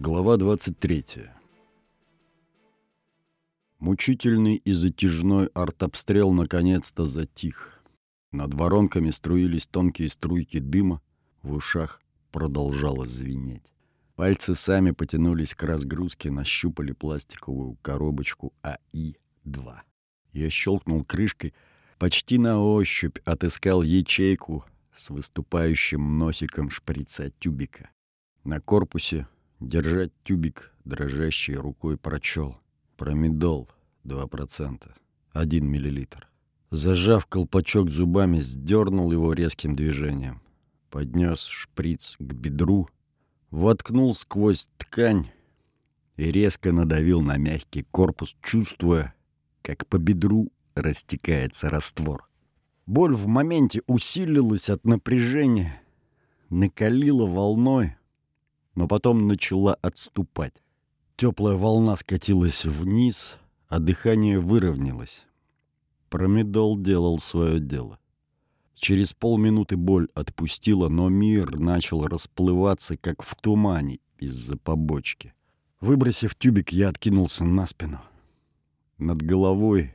Глава 23. Мучительный и затяжной артобстрел наконец-то затих. Над воронками струились тонкие струйки дыма, в ушах продолжало звенеть. Пальцы сами потянулись к разгрузке, нащупали пластиковую коробочку АИ-2. Я щелкнул крышкой, почти на ощупь отыскал ячейку с выступающим носиком шприца тюбика. На корпусе Держать тюбик дрожащей рукой прочел. Промедол 2%. 1 миллилитр. Зажав колпачок зубами, сдернул его резким движением. Поднес шприц к бедру, воткнул сквозь ткань и резко надавил на мягкий корпус, чувствуя, как по бедру растекается раствор. Боль в моменте усилилась от напряжения, накалила волной, но потом начала отступать. Теплая волна скатилась вниз, а дыхание выровнялось. Промедол делал свое дело. Через полминуты боль отпустила, но мир начал расплываться, как в тумане из-за побочки. Выбросив тюбик, я откинулся на спину. Над головой,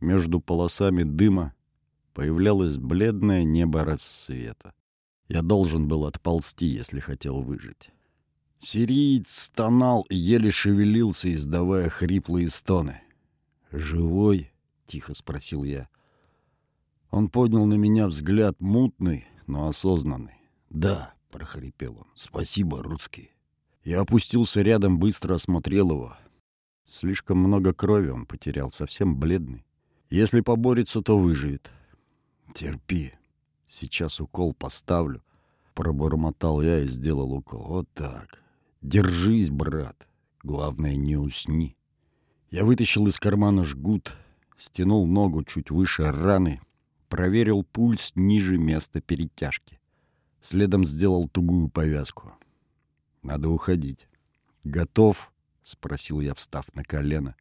между полосами дыма, появлялось бледное небо рассвета. Я должен был отползти, если хотел выжить. Сириец стонал и еле шевелился, издавая хриплые стоны. «Живой?» — тихо спросил я. Он поднял на меня взгляд мутный, но осознанный. «Да», — прохрипел он, — «спасибо, русский». Я опустился рядом, быстро осмотрел его. Слишком много крови он потерял, совсем бледный. Если поборется, то выживет. «Терпи. Сейчас укол поставлю», — пробормотал я и сделал укол. «Вот так. Держись, брат. Главное, не усни. Я вытащил из кармана жгут, стянул ногу чуть выше раны, проверил пульс ниже места перетяжки. Следом сделал тугую повязку. Надо уходить. «Готов?» — спросил я, встав на колено.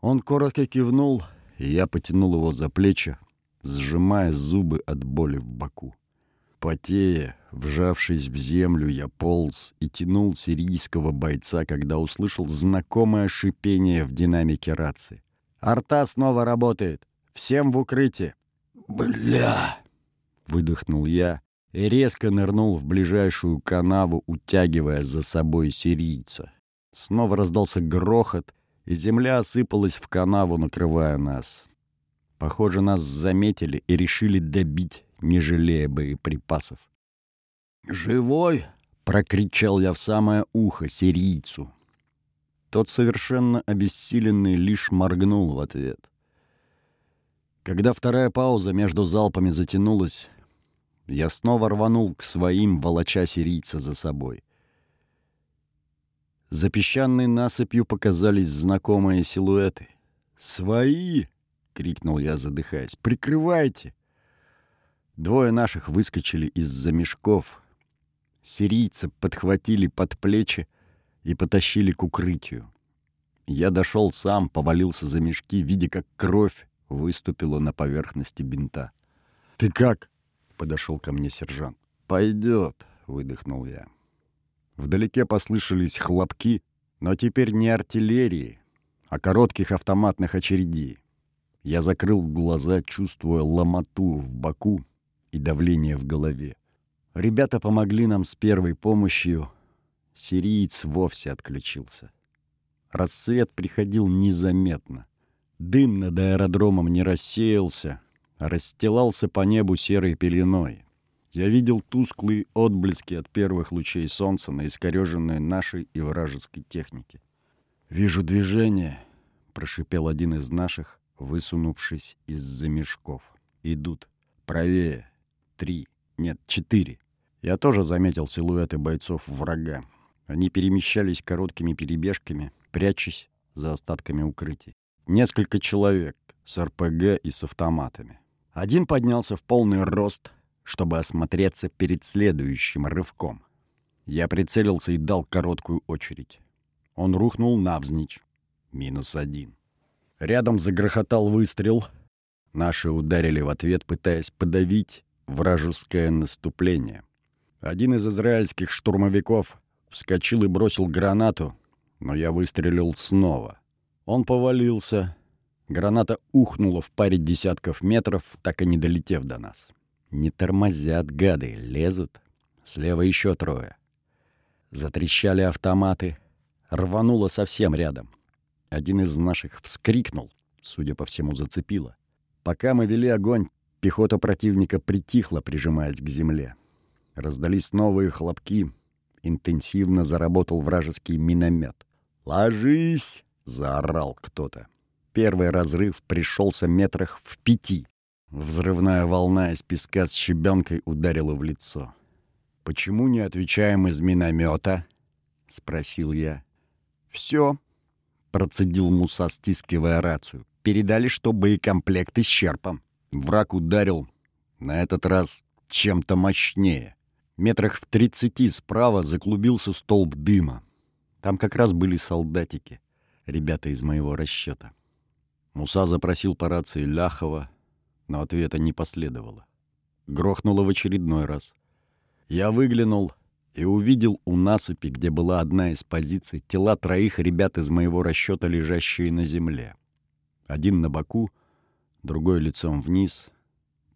Он коротко кивнул, и я потянул его за плечи, сжимая зубы от боли в боку. Потея, вжавшись в землю, я полз и тянул сирийского бойца, когда услышал знакомое шипение в динамике рации. «Арта снова работает! Всем в укрытие!» «Бля!» — выдохнул я и резко нырнул в ближайшую канаву, утягивая за собой сирийца. Снова раздался грохот, и земля осыпалась в канаву, накрывая нас. Похоже, нас заметили и решили добить не жалея боеприпасов. «Живой!» — прокричал я в самое ухо сирийцу. Тот, совершенно обессиленный, лишь моргнул в ответ. Когда вторая пауза между залпами затянулась, я снова рванул к своим, волоча сирийца за собой. За песчаной насыпью показались знакомые силуэты. «Свои!» — крикнул я, задыхаясь. «Прикрывайте!» Двое наших выскочили из-за мешков. Сирийцы подхватили под плечи и потащили к укрытию. Я дошел сам, повалился за мешки, видя, как кровь выступила на поверхности бинта. «Ты как?» — подошел ко мне сержант. «Пойдет», — выдохнул я. Вдалеке послышались хлопки, но теперь не артиллерии, а коротких автоматных очередей. Я закрыл глаза, чувствуя ломоту в боку и давление в голове. Ребята помогли нам с первой помощью. Сириец вовсе отключился. Рассвет приходил незаметно. Дым над аэродромом не рассеялся, а расстилался по небу серой пеленой. Я видел тусклые отблески от первых лучей солнца на искореженной нашей и вражеской технике. «Вижу движение», — прошипел один из наших, высунувшись из-за мешков. «Идут. Правее три, нет, четыре. Я тоже заметил силуэты бойцов врага. Они перемещались короткими перебежками, прячась за остатками укрытий. Несколько человек с РПГ и с автоматами. Один поднялся в полный рост, чтобы осмотреться перед следующим рывком. Я прицелился и дал короткую очередь. Он рухнул навзничь. Минус один. Рядом загрохотал выстрел. Наши ударили в ответ, пытаясь подавить вражеское наступление. Один из израильских штурмовиков вскочил и бросил гранату, но я выстрелил снова. Он повалился. Граната ухнула в паре десятков метров, так и не долетев до нас. Не тормозят, гады, лезут. Слева еще трое. Затрещали автоматы. Рвануло совсем рядом. Один из наших вскрикнул, судя по всему, зацепило. Пока мы вели огонь, пехота противника притихла, прижимаясь к земле. Раздались новые хлопки. Интенсивно заработал вражеский миномет. «Ложись!» — заорал кто-то. Первый разрыв пришелся метрах в пяти. Взрывная волна из песка с щебенкой ударила в лицо. «Почему не отвечаем из миномета?» — спросил я. «Все», — процедил Муса, стискивая рацию. «Передали, что боекомплект исчерпан». Враг ударил, на этот раз чем-то мощнее. Метрах в тридцати справа заклубился столб дыма. Там как раз были солдатики, ребята из моего расчета. Муса запросил по рации Ляхова, но ответа не последовало. Грохнуло в очередной раз. Я выглянул и увидел у насыпи, где была одна из позиций, тела троих ребят из моего расчета, лежащие на земле. Один на боку, другой лицом вниз,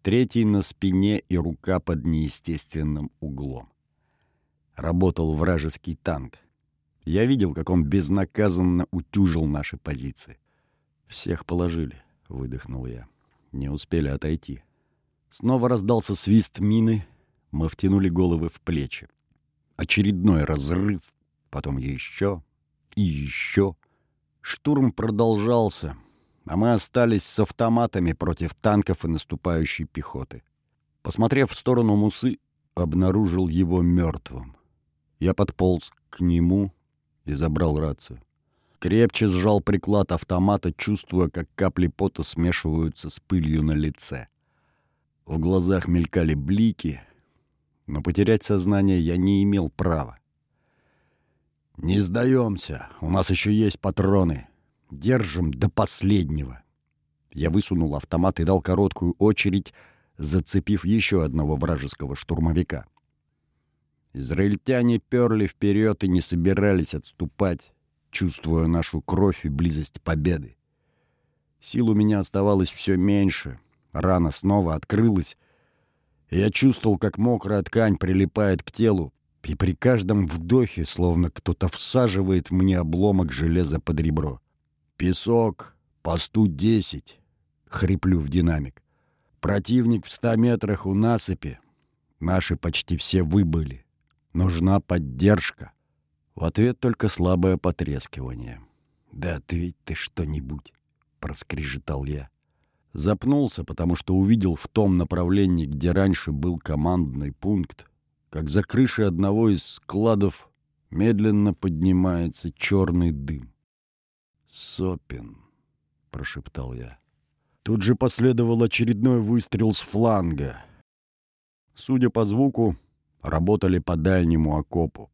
третий на спине и рука под неестественным углом. Работал вражеский танк. Я видел, как он безнаказанно утюжил наши позиции. «Всех положили», — выдохнул я. Не успели отойти. Снова раздался свист мины, мы втянули головы в плечи. Очередной разрыв, потом еще и еще. Штурм продолжался, а мы остались с автоматами против танков и наступающей пехоты. Посмотрев в сторону Мусы, обнаружил его мертвым. Я подполз к нему и забрал рацию. Крепче сжал приклад автомата, чувствуя, как капли пота смешиваются с пылью на лице. В глазах мелькали блики, но потерять сознание я не имел права. «Не сдаемся, у нас еще есть патроны», Держим до последнего. Я высунул автомат и дал короткую очередь, зацепив еще одного вражеского штурмовика. Израильтяне перли вперед и не собирались отступать, чувствуя нашу кровь и близость победы. Сил у меня оставалось все меньше, рана снова открылась, я чувствовал, как мокрая ткань прилипает к телу, и при каждом вдохе словно кто-то всаживает мне обломок железа под ребро. «Песок, посту десять», — хриплю в динамик. «Противник в ста метрах у насыпи. Наши почти все выбыли. Нужна поддержка». В ответ только слабое потрескивание. «Да ответь ты что-нибудь», — проскрежетал я. Запнулся, потому что увидел в том направлении, где раньше был командный пункт, как за крышей одного из складов медленно поднимается черный дым. «Сопин», — прошептал я. Тут же последовал очередной выстрел с фланга. Судя по звуку, работали по дальнему окопу.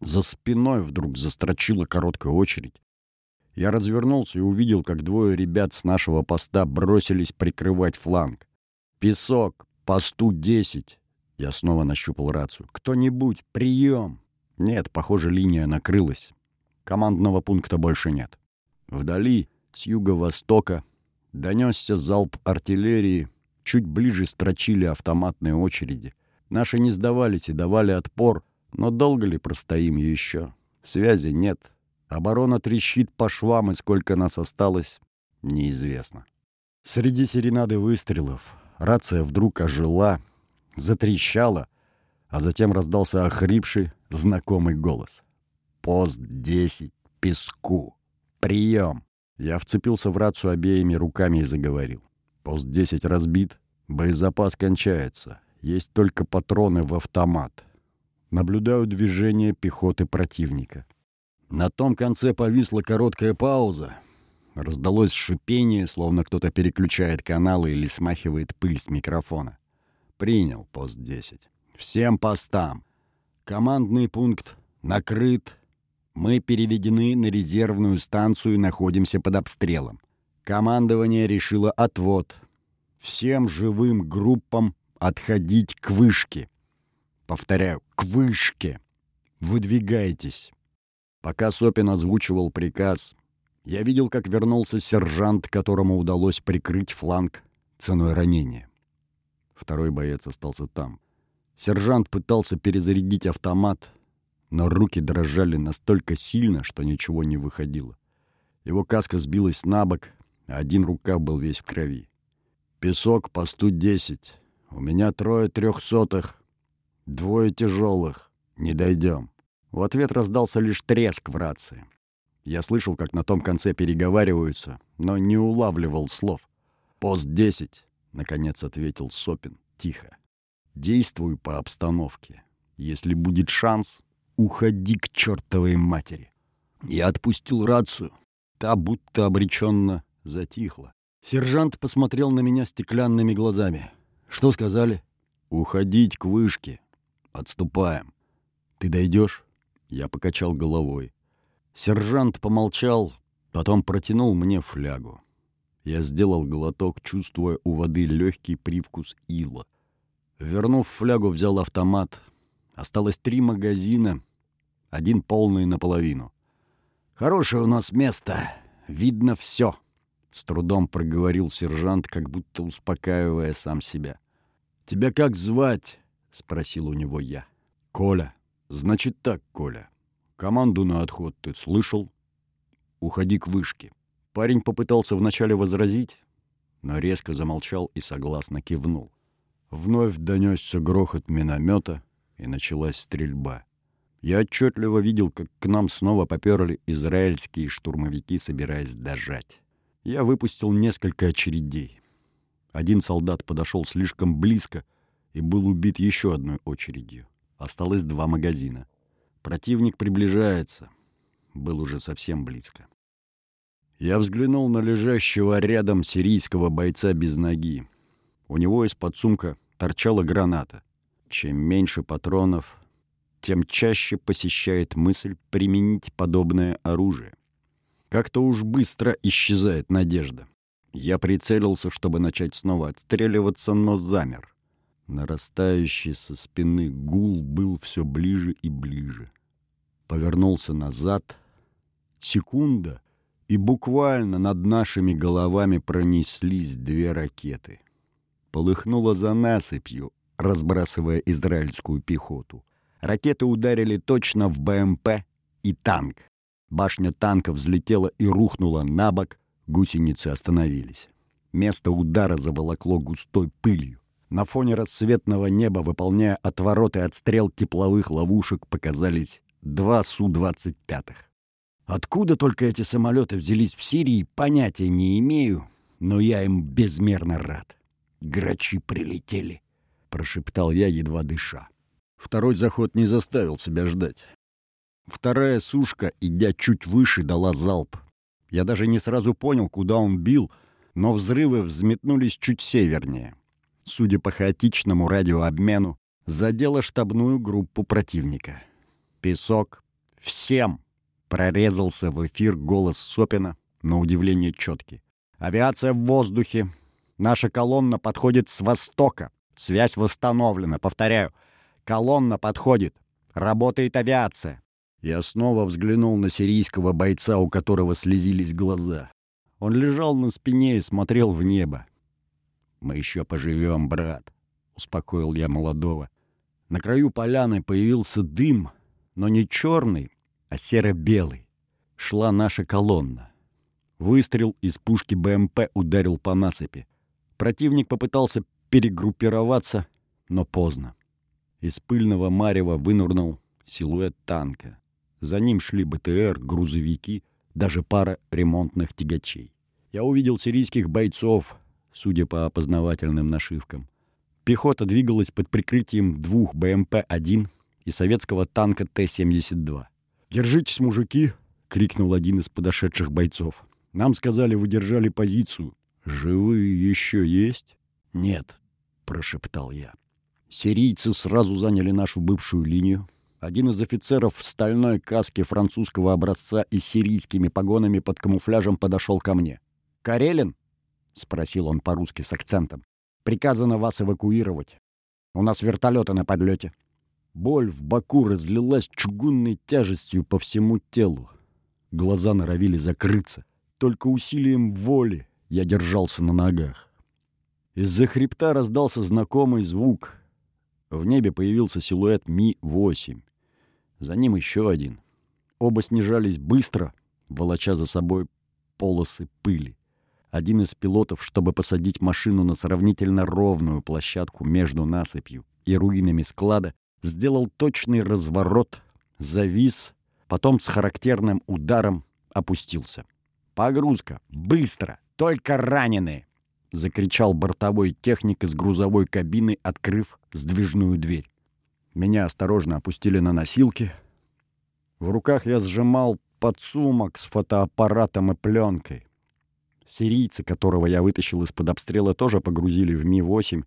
За спиной вдруг застрочила короткая очередь. Я развернулся и увидел, как двое ребят с нашего поста бросились прикрывать фланг. «Песок! Посту десять!» Я снова нащупал рацию. «Кто-нибудь! Прием!» Нет, похоже, линия накрылась. Командного пункта больше нет. Вдали, с юго-востока, донесся залп артиллерии, чуть ближе строчили автоматные очереди. Наши не сдавались и давали отпор, но долго ли простоим еще? Связи нет. Оборона трещит по швам, и сколько нас осталось, неизвестно. Среди серенады выстрелов рация вдруг ожила, затрещала, а затем раздался охрипший, знакомый голос. «Пост десять, песку!» «Прием!» Я вцепился в рацию обеими руками и заговорил. Пост 10 разбит, боезапас кончается. Есть только патроны в автомат. Наблюдаю движение пехоты противника. На том конце повисла короткая пауза. Раздалось шипение, словно кто-то переключает каналы или смахивает пыль с микрофона. Принял пост 10. Всем постам. Командный пункт накрыт, мы переведены на резервную станцию и находимся под обстрелом. Командование решило отвод. Всем живым группам отходить к вышке. Повторяю, к вышке. Выдвигайтесь!» Пока Сопин озвучивал приказ, я видел, как вернулся сержант, которому удалось прикрыть фланг ценой ранения. Второй боец остался там. Сержант пытался перезарядить автомат, но руки дрожали настолько сильно, что ничего не выходило. Его каска сбилась на бок, а один рукав был весь в крови. «Песок, посту десять. У меня трое трехсотых, двое тяжелых. Не дойдем». В ответ раздался лишь треск в рации. Я слышал, как на том конце переговариваются, но не улавливал слов. «Пост десять», — наконец ответил Сопин, тихо. «Действуй по обстановке. Если будет шанс, уходи к чертовой матери». Я отпустил рацию. Та будто обреченно затихла. Сержант посмотрел на меня стеклянными глазами. «Что сказали?» «Уходить к вышке. Отступаем. Ты дойдешь?» Я покачал головой. Сержант помолчал, потом протянул мне флягу. Я сделал глоток, чувствуя у воды легкий привкус ила. Вернув флягу, взял автомат. Осталось три магазина, один полный наполовину. «Хорошее у нас место. Видно все», — с трудом проговорил сержант, как будто успокаивая сам себя. «Тебя как звать?» — спросил у него я. «Коля». «Значит так, Коля. Команду на отход ты слышал? Уходи к вышке». Парень попытался вначале возразить, но резко замолчал и согласно кивнул. Вновь донесся грохот миномета, и началась стрельба. Я отчетливо видел, как к нам снова поперли израильские штурмовики, собираясь дожать. Я выпустил несколько очередей. Один солдат подошел слишком близко и был убит еще одной очередью. Осталось два магазина. Противник приближается. Был уже совсем близко. Я взглянул на лежащего рядом сирийского бойца без ноги. У него из-под сумка торчала граната. Чем меньше патронов, тем чаще посещает мысль применить подобное оружие. Как-то уж быстро исчезает надежда. Я прицелился, чтобы начать снова отстреливаться, но замер. Нарастающий со спины гул был все ближе и ближе. Повернулся назад. Секунда, и буквально над нашими головами пронеслись две ракеты. Полыхнуло за насыпью, разбрасывая израильскую пехоту. Ракеты ударили точно в БМП и танк. Башня танка взлетела и рухнула на бок, гусеницы остановились. Место удара заволокло густой пылью. На фоне рассветного неба, выполняя отвороты отстрел тепловых ловушек, показались два Су-25. Откуда только эти самолеты взялись в Сирии, понятия не имею, но я им безмерно рад. «Грачи прилетели», — прошептал я, едва дыша. Второй заход не заставил себя ждать. Вторая сушка, идя чуть выше, дала залп. Я даже не сразу понял, куда он бил, но взрывы взметнулись чуть севернее. Судя по хаотичному радиообмену, задела штабную группу противника. «Песок! Всем!» — прорезался в эфир голос Сопина, на удивление четкий. «Авиация в воздухе! Наша колонна подходит с востока! Связь восстановлена, повторяю!» Колонна подходит. Работает авиация. Я снова взглянул на сирийского бойца, у которого слезились глаза. Он лежал на спине и смотрел в небо. «Мы еще поживем, брат», — успокоил я молодого. На краю поляны появился дым, но не черный, а серо-белый. Шла наша колонна. Выстрел из пушки БМП ударил по насыпи. Противник попытался перегруппироваться, но поздно. Из пыльного марева вынурнул силуэт танка. За ним шли БТР, грузовики, даже пара ремонтных тягачей. Я увидел сирийских бойцов, судя по опознавательным нашивкам. Пехота двигалась под прикрытием двух БМП-1 и советского танка Т-72. «Держитесь, мужики!» — крикнул один из подошедших бойцов. «Нам сказали, вы держали позицию. Живые еще есть?» «Нет», — прошептал я. Сирийцы сразу заняли нашу бывшую линию. Один из офицеров в стальной каске французского образца и сирийскими погонами под камуфляжем подошел ко мне. «Карелин?» — спросил он по-русски с акцентом. «Приказано вас эвакуировать. У нас вертолеты на подлете». Боль в боку разлилась чугунной тяжестью по всему телу. Глаза норовили закрыться. Только усилием воли я держался на ногах. Из-за хребта раздался знакомый звук. В небе появился силуэт Ми-8. За ним еще один. Оба снижались быстро, волоча за собой полосы пыли. Один из пилотов, чтобы посадить машину на сравнительно ровную площадку между насыпью и руинами склада, сделал точный разворот, завис, потом с характерным ударом опустился. «Погрузка! Быстро! Только раненые!» — закричал бортовой техник из грузовой кабины, открыв сдвижную дверь. Меня осторожно опустили на носилки. В руках я сжимал подсумок с фотоаппаратом и пленкой. Сирийцы, которого я вытащил из-под обстрела, тоже погрузили в Ми-8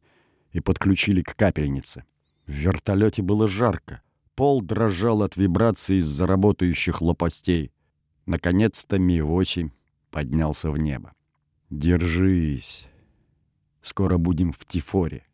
и подключили к капельнице. В вертолете было жарко. Пол дрожал от вибраций из-за работающих лопастей. Наконец-то Ми-8 поднялся в небо. «Держись. Скоро будем в Тифоре.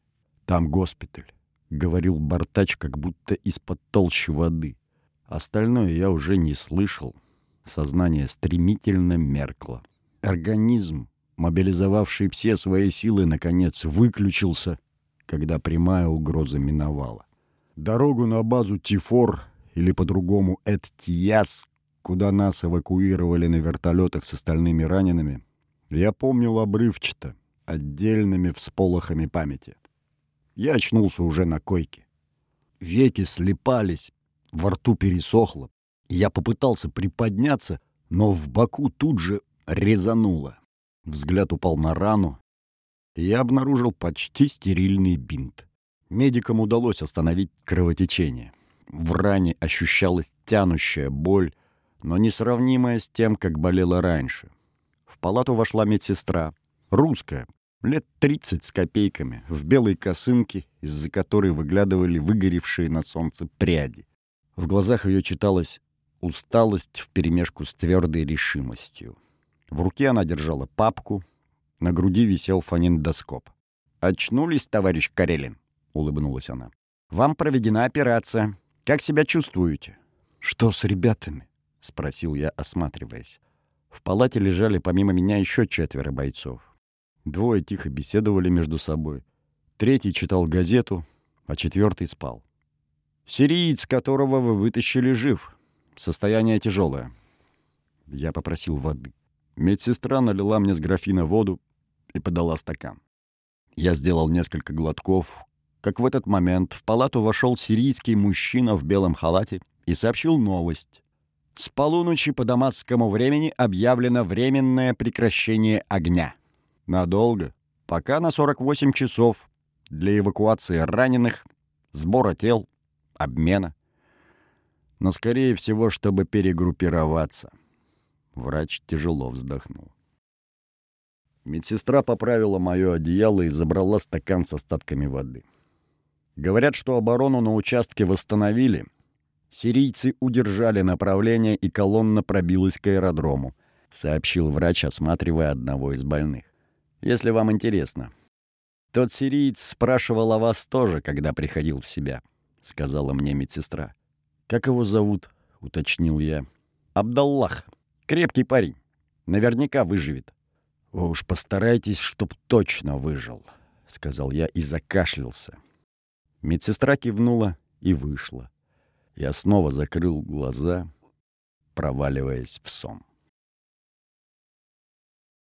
Там госпиталь», — говорил Бартач, как будто из-под толщи воды. Остальное я уже не слышал. Сознание стремительно меркло. Организм, мобилизовавший все свои силы, наконец выключился, когда прямая угроза миновала. Дорогу на базу Тифор, или по-другому Эттияс, куда нас эвакуировали на вертолетах с остальными ранеными, я помнил обрывчато, отдельными всполохами памяти. Я очнулся уже на койке. Веки слепались, во рту пересохло. Я попытался приподняться, но в боку тут же резануло. Взгляд упал на рану, и я обнаружил почти стерильный бинт. Медикам удалось остановить кровотечение. В ране ощущалась тянущая боль, но несравнимая с тем, как болела раньше. В палату вошла медсестра, русская, лет 30 с копейками, в белой косынке, из-за которой выглядывали выгоревшие на солнце пряди. В глазах ее читалась усталость вперемешку с твердой решимостью. В руке она держала папку, на груди висел фонендоскоп. «Очнулись, товарищ Карелин?» — улыбнулась она. «Вам проведена операция. Как себя чувствуете?» «Что с ребятами?» — спросил я, осматриваясь. В палате лежали помимо меня еще четверо бойцов. Двое тихо беседовали между собой. Третий читал газету, а четвертый спал. «Сириец, которого вы вытащили, жив. Состояние тяжелое». Я попросил воды. Медсестра налила мне с графина воду и подала стакан. Я сделал несколько глотков, как в этот момент в палату вошел сирийский мужчина в белом халате и сообщил новость. С полуночи по дамасскому времени объявлено временное прекращение огня. Надолго, пока на 48 часов, для эвакуации раненых, сбора тел, обмена. Но, скорее всего, чтобы перегруппироваться. Врач тяжело вздохнул. Медсестра поправила мое одеяло и забрала стакан с остатками воды. Говорят, что оборону на участке восстановили. Сирийцы удержали направление, и колонна пробилась к аэродрому, сообщил врач, осматривая одного из больных. Если вам интересно. Тот сириец спрашивал о вас тоже, когда приходил в себя, сказала мне медсестра. Как его зовут? уточнил я. Абдаллах. Крепкий парень. Наверняка выживет. Вы уж постарайтесь, чтоб точно выжил, сказал я и закашлялся. Медсестра кивнула и вышла. Я снова закрыл глаза, проваливаясь в сон.